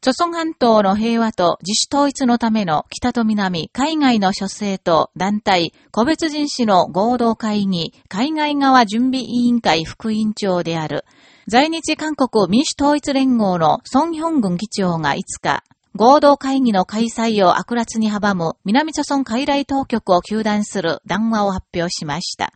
朝鮮半島の平和と自主統一のための北と南、海外の諸政と団体、個別人士の合同会議、海外側準備委員会副委員長である、在日韓国民主統一連合のソン・ヒョン軍議長が5日、合同会議の開催を悪辣に阻む南朝鮮海来当局を求断する談話を発表しました。